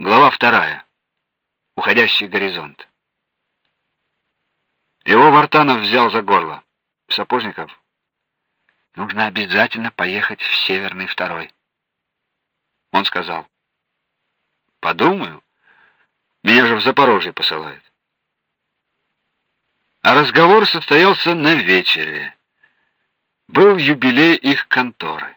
Глава вторая. Уходящий горизонт. Его Вартанов взял за горло. Сапожников, нужно обязательно поехать в Северный второй. Он сказал: "Подумаю. Меня же в Запорожье посылают". А разговор состоялся на вечере. Был юбилей их конторы.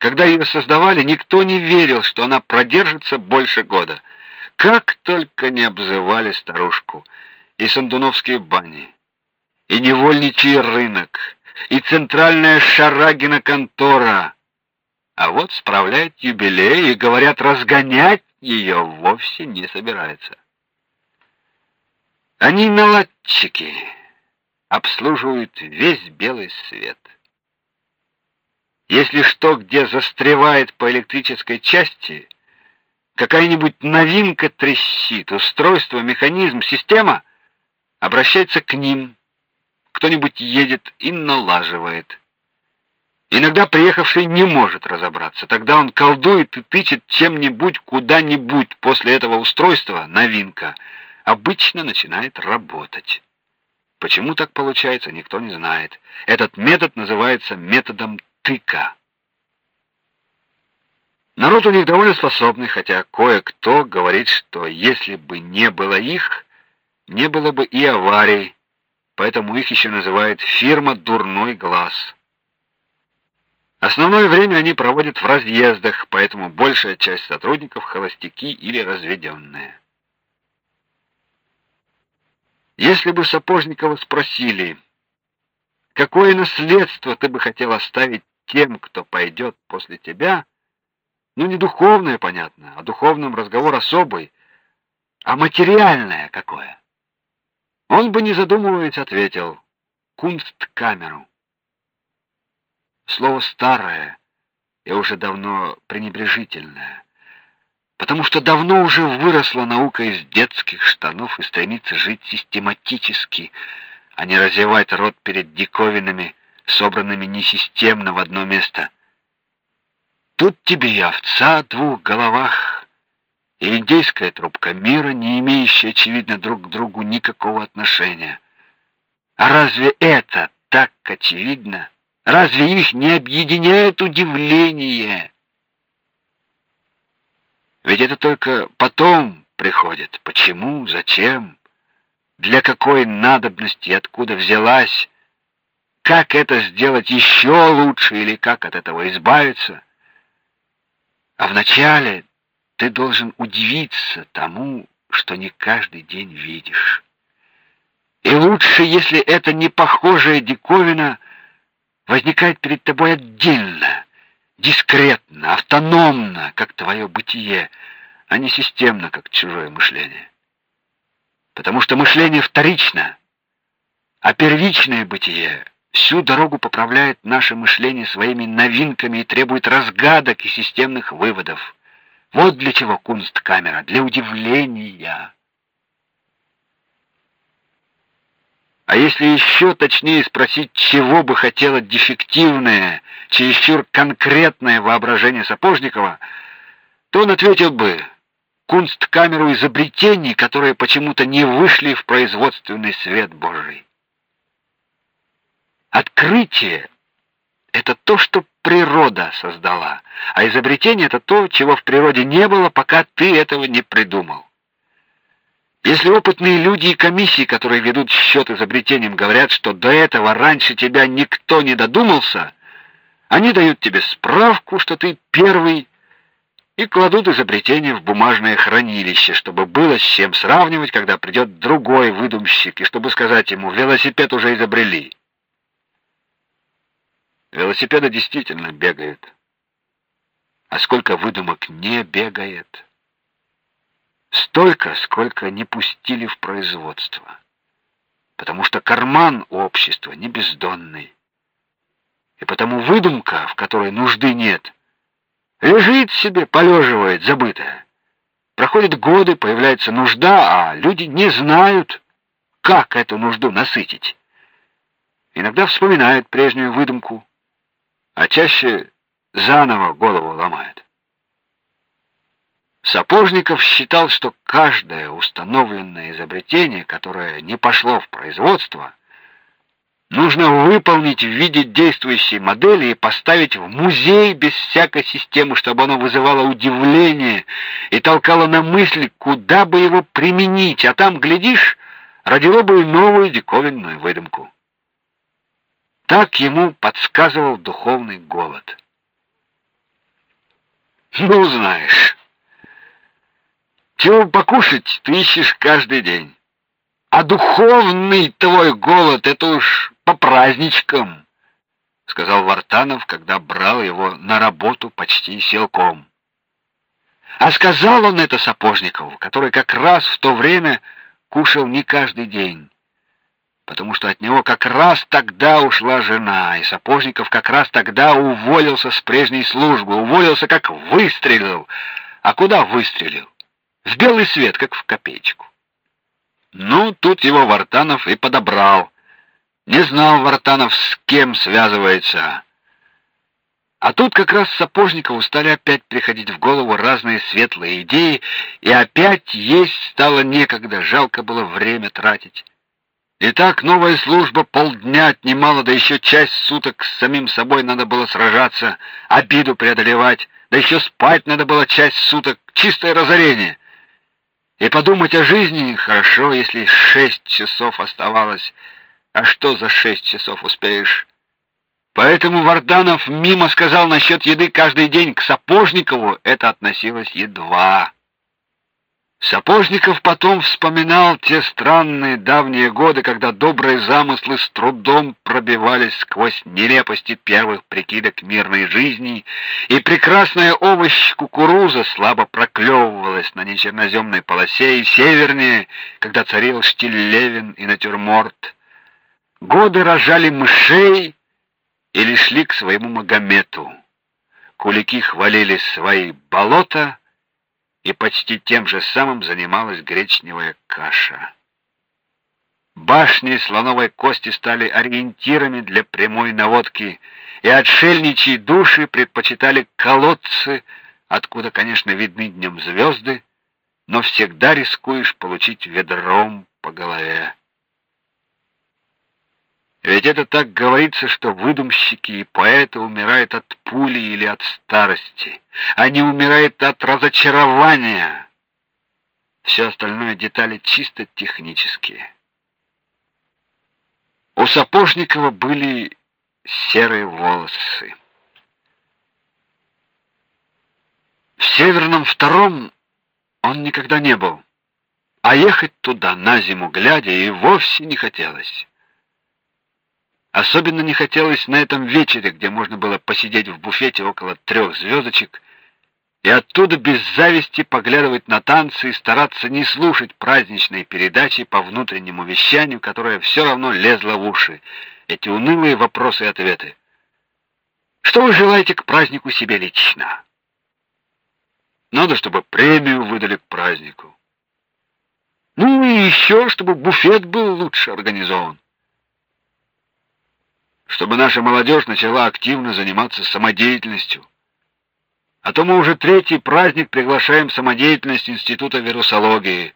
Когда ее создавали, никто не верил, что она продержится больше года. Как только не обзывали старушку и Сандуновские бани, и невольничий рынок, и центральная Шарагина контора. А вот справляет юбилей и говорят, разгонять ее вовсе не собирается. Они наладчики, обслуживают весь белый свет. Если что где застревает по электрической части, какая-нибудь новинка трещит, устройство, механизм, система, обращается к ним. Кто-нибудь едет и налаживает. Иногда приехавший не может разобраться. Тогда он колдует и тычет чем-нибудь куда-нибудь. После этого устройства новинка обычно начинает работать. Почему так получается, никто не знает. Этот метод называется методом тыка. Народ у них довольно способный, хотя кое-кто говорит, что если бы не было их, не было бы и аварий, поэтому их еще называют фирма Дурной глаз. Основное время они проводят в разъездах, поэтому большая часть сотрудников холостяки или разведенные. Если бы Сапожникова спросили, какое наследство ты бы хотел оставить тем, кто пойдет после тебя, ну не духовное, понятно, а духовном разговор особый, а материальное какое. Он бы не задумываясь ответил: кунсткамеру. Слово старое и уже давно пренебрежительное, потому что давно уже выросла наука из детских штанов и стремится жить систематически, а не разевать рот перед диковинами собранными несистемно в одно место. Тут тебе и овца о двух головах, и индейская трубка мира, не имеющая, очевидно, друг к другу никакого отношения. А разве это так очевидно? Разве их не объединяет удивление? Ведь это только потом приходит. Почему? Зачем? Для какой надобности, откуда взялась? Как это сделать еще лучше или как от этого избавиться. А вначале ты должен удивиться тому, что не каждый день видишь. И лучше, если это не похожая диковина возникает перед тобой отдельно, дискретно, автономно, как твое бытие, а не системно, как чужое мышление. Потому что мышление вторично, а первичное бытие всю дорогу поправляет наше мышление своими новинками и требует разгадок и системных выводов. Вот для чего кунсткамера, для удивления. А если еще точнее спросить, чего бы хотело дефективное, чересчур конкретное воображение Сапожникова, то он ответил бы: кунсткамеру изобретений, которые почему-то не вышли в производственный свет Божий. Открытие это то, что природа создала, а изобретение это то, чего в природе не было, пока ты этого не придумал. Если опытные люди и комиссии, которые ведут счет изобретениям, говорят, что до этого раньше тебя никто не додумался, они дают тебе справку, что ты первый, и кладут изобретение в бумажное хранилище, чтобы было с чем сравнивать, когда придет другой выдумщик, и чтобы сказать ему: "Велосипед уже изобрели". Велосипеды действительно бегают. А сколько выдумок не бегает? Столько, сколько не пустили в производство. Потому что карман у общества не бездонный. И потому выдумка, в которой нужды нет, лежит себе, полеживает, забытая. Проходят годы, появляется нужда, а люди не знают, как эту нужду насытить. Иногда вспоминают прежнюю выдумку, а чаще заново голову ломает. Сапожников считал, что каждое установленное изобретение, которое не пошло в производство, нужно выполнить в виде действующей модели и поставить в музей без всякой системы, чтобы оно вызывало удивление и толкало на мысль, куда бы его применить, а там, глядишь, родило бы новую диковинную выдумку. Так ему подсказывал духовный голод. Ну, знаешь, чего покушать ты ищешь каждый день. А духовный твой голод это уж по праздничкам, сказал Вартанов, когда брал его на работу почти силком. А сказал он это Сапожникову, который как раз в то время кушал не каждый день, потому что от него как раз тогда ушла жена, и Сапожников как раз тогда уволился с прежней службы, уволился как выстрелил. А куда выстрелил? в белый свет, как в копеечку. Ну, тут его Вартанов и подобрал. Не знал Вартанов, с кем связывается. А тут как раз Сапожникову стали опять приходить в голову разные светлые идеи, и опять есть стало некогда, жалко было время тратить. И так новая служба полдня отнимала, да еще часть суток с самим собой надо было сражаться, обиду преодолевать, да еще спать надо было часть суток, чистое разорение. И подумать о жизни хорошо, если шесть часов оставалось. А что за шесть часов успеешь? Поэтому Варданов мимо сказал насчет еды каждый день к Сапожникову, это относилось едва. Сапожников потом вспоминал те странные давние годы, когда добрые замыслы с трудом пробивались сквозь нелепости первых прикидок мирной жизни, и прекрасная овощ кукуруза слабо проклевывалась на нечерноземной полосе, и севернее, когда царил штиль Левин и натюрморт. Годы рожали мышей или шли к своему Магомету. Кулики хвалили свои болота, и почти тем же самым занималась гречневая каша. Башни слоновой кости стали ориентирами для прямой наводки, и отшельничьи души предпочитали колодцы, откуда, конечно, видны днем звезды, но всегда рискуешь получить ведром по голове. Ведь это так говорится, что выдумщики и поэты умирают от пули или от старости. Они умирают от разочарования. Все остальное детали чисто технические. У Сапожникова были серые волосы. В Северном втором он никогда не был, а ехать туда на зиму глядя и вовсе не хотелось. Особенно не хотелось на этом вечере, где можно было посидеть в буфете около трех звездочек и оттуда без зависти поглядывать на танцы и стараться не слушать праздничные передачи по внутреннему вещанию, которое все равно лезло в уши. Эти унылые вопросы и ответы. Что вы желаете к празднику себе лично? Надо, чтобы премию выдали к празднику. Ну и еще, чтобы буфет был лучше организован чтобы наша молодежь начала активно заниматься самодеятельностью. А то мы уже третий праздник приглашаем самодеятельность Института вирусологии.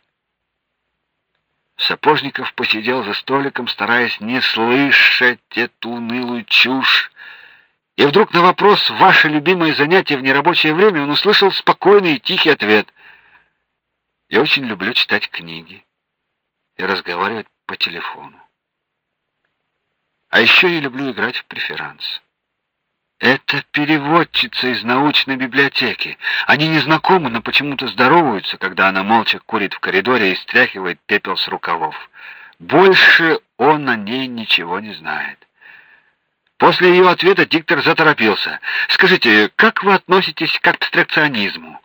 Сапожников посидел за столиком, стараясь не слышать эту унылую чушь. И вдруг на вопрос «Ваше любимое занятие в нерабочее время» он услышал спокойный и тихий ответ. «Я очень люблю читать книги и разговаривать по телефону. А еще я люблю играть в преферанс. Это переводчица из научной библиотеки. Они не знакомы, но почему-то здороваются, когда она молча курит в коридоре и стряхивает пепел с рукавов. Больше он о ней ничего не знает. После ее ответа диктор заторопился. Скажите, как вы относитесь к абстракционизму?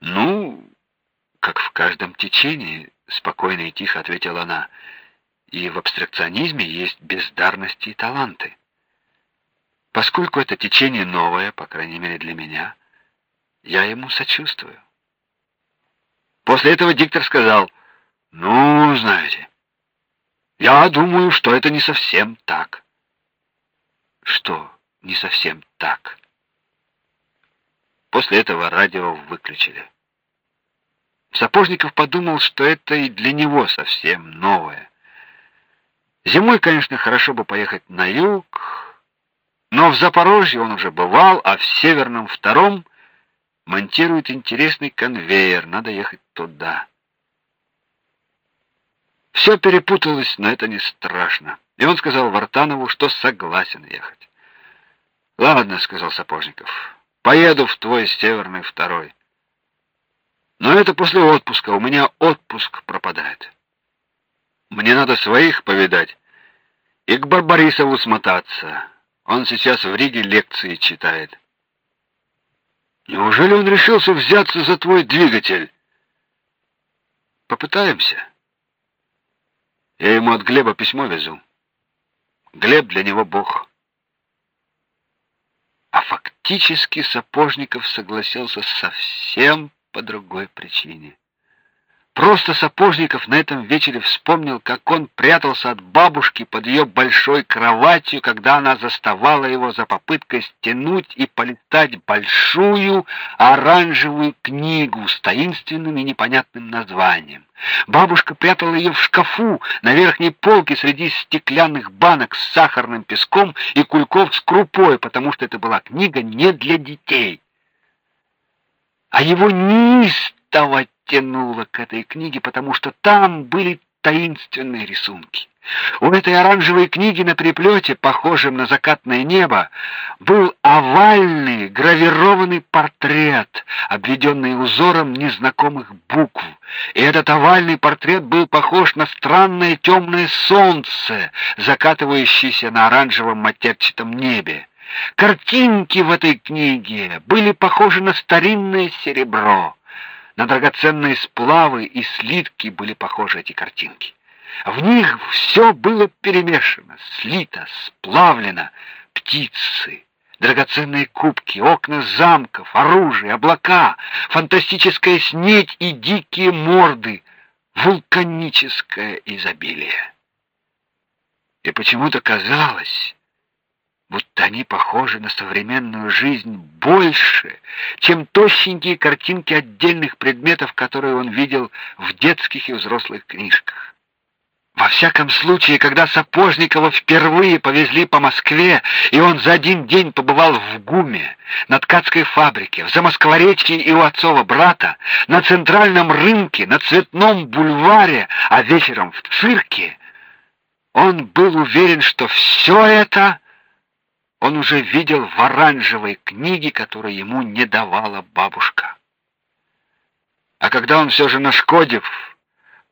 Ну, как в каждом течении, спокойно и тихо ответила она. И в абстракционизме есть бездарность и таланты. Поскольку это течение новое, по крайней мере для меня, я ему сочувствую. После этого диктор сказал: "Ну, знаете, я думаю, что это не совсем так". Что не совсем так? После этого радио выключили. Сапожников подумал, что это и для него совсем новое. Зимой, конечно, хорошо бы поехать на юг, но в Запорожье он уже бывал, а в Северном втором монтируют интересный конвейер, надо ехать туда. Все перепуталось, но это не страшно. И он сказал Вартанову, что согласен ехать. "Ладно", сказал Сапожников. "Поеду в твой Северный второй. Но это после отпуска, у меня отпуск пропадает. Мне надо своих повидать и к Барбарисову смотаться. Он сейчас в Риге лекции читает. Неужели он решился взяться за твой двигатель? Попытаемся. Я ему от Глеба письмо везу. Глеб для него бог. А фактически Сапожников согласился совсем по другой причине. Просто Сапожников на этом вечере вспомнил, как он прятался от бабушки под ее большой кроватью, когда она заставала его за попыткой стянуть и полистать большую оранжевую книгу с таинственным и непонятным названием. Бабушка прятала ее в шкафу на верхней полке среди стеклянных банок с сахарным песком и кульков с крупой, потому что это была книга не для детей. А его неистово тянуло к этой книге, потому что там были таинственные рисунки. У этой оранжевой книги на переплете, похожем на закатное небо, был овальный гравированный портрет, обведенный узором незнакомых букв. И этот овальный портрет был похож на странное темное солнце, закатывающееся на оранжевом матерчатом небе. Картинки в этой книге были похожи на старинное серебро. На драгоценные сплавы и слитки были похожи эти картинки. В них все было перемешано, слито, сплавлено: птицы, драгоценные кубки, окна замков, оружие, облака, фантастическая снедь и дикие морды, вулканическое изобилие. И почему-то казалось, будто они похожи на современную жизнь больше, чем тощенькие картинки отдельных предметов, которые он видел в детских и взрослых книжках. Во всяком случае, когда Сапожникова впервые повезли по Москве, и он за один день побывал в ГУМе, на ткацкой фабрике, в Замоскворечье и у отцова брата, на центральном рынке, на Цветном бульваре, а вечером в цирке, он был уверен, что все это он уже видел в оранжевой книге, которую ему не давала бабушка. А когда он все же нашкодив,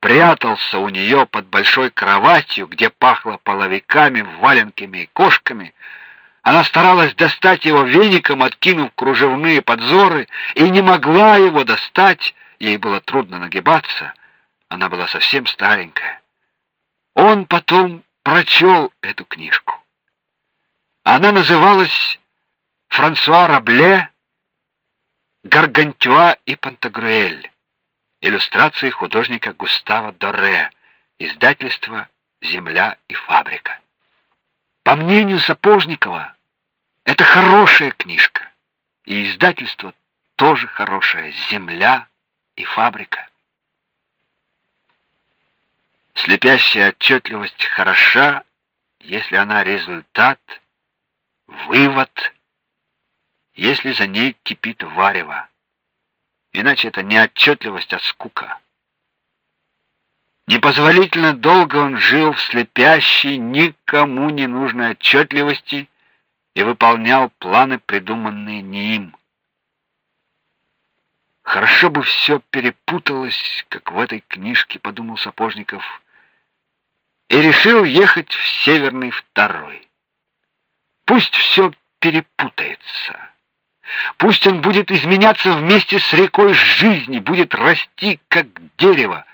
прятался у нее под большой кроватью, где пахло половиками, валенками и кошками, она старалась достать его веником, откинув кружевные подзоры, и не могла его достать, ей было трудно нагибаться, она была совсем старенькая. Он потом прочел эту книжку. Она называлась Франсуа Рабле, Гаргантюа и Пантагрюэль. Иллюстрации художника Густава Доре. Издательство Земля и фабрика. По мнению Сапожникова, это хорошая книжка. И издательство тоже хорошее, Земля и фабрика. Слепящая отчетливость хороша, если она результат вывод, если за ней кипит варево. Иначе это не отчетливость, а скука. Непозволительно долго он жил в слепящей, никому не нужной отчетливости и выполнял планы, придуманные не им. Хорошо бы все перепуталось, как в этой книжке, подумал Сапожников, и решил ехать в Северный второй. Пусть все перепутается. Пусть он будет изменяться вместе с рекой жизни, будет расти как дерево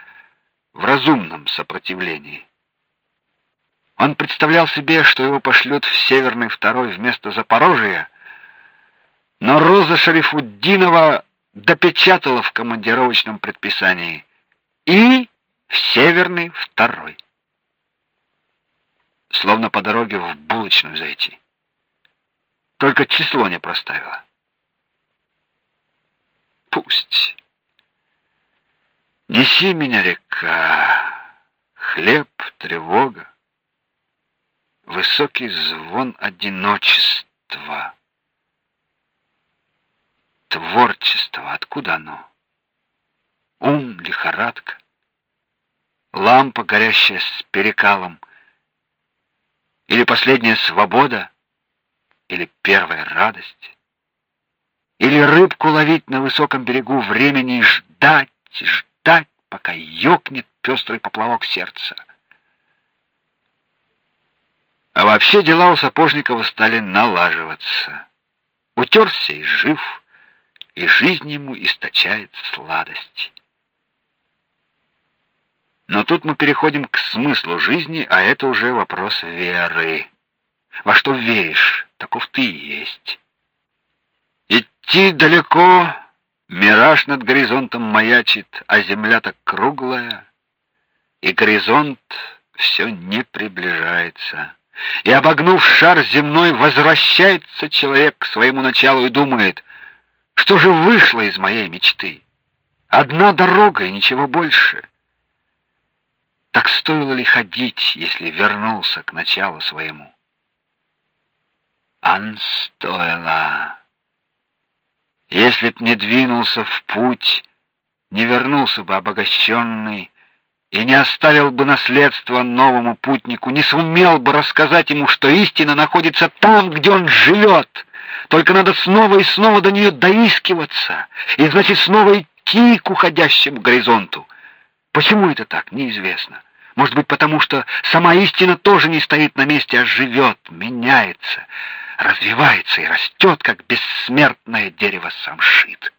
в разумном сопротивлении. Он представлял себе, что его пошлют в Северный второй вместо Запорожья, но Роза Шарифуддинова допечатала в командировочном предписании и в Северный второй. Словно по дороге в булочную зайти. Только число не проставила. пусть. Неси меня, река, хлеб, тревога, высокий звон одиночества. Творчество, откуда оно? Ум, лихорадка, лампа, горящая с перекалом, или последняя свобода, или первая радость, или рыбку ловить на высоком берегу времени и ждать, ждать, пока ёкнет пестрый поплавок сердца. А вообще дела у Сапожникова стали налаживаться. Утерся и жив, и жизнь ему источает сладость. Но тут мы переходим к смыслу жизни, а это уже вопрос веры. Во что веришь, таков ты и есть. Идти далеко, мираж над горизонтом маячит, а земля так круглая, и горизонт все не приближается. И обогнув шар земной, возвращается человек к своему началу и думает: что же вышло из моей мечты? Одна дорога и ничего больше. Так стоило ли ходить, если вернулся к началу своему? Ан стоило. Если б не двинулся в путь, не вернулся бы обогащенный и не оставил бы наследство новому путнику, не сумел бы рассказать ему, что истина находится там, где он живет. Только надо снова и снова до нее доискиваться, и значит снова идти к уходящему горизонту. Почему это так, неизвестно. Может быть, потому что сама истина тоже не стоит на месте, а живет, меняется, развивается и растет, как бессмертное дерево самшит.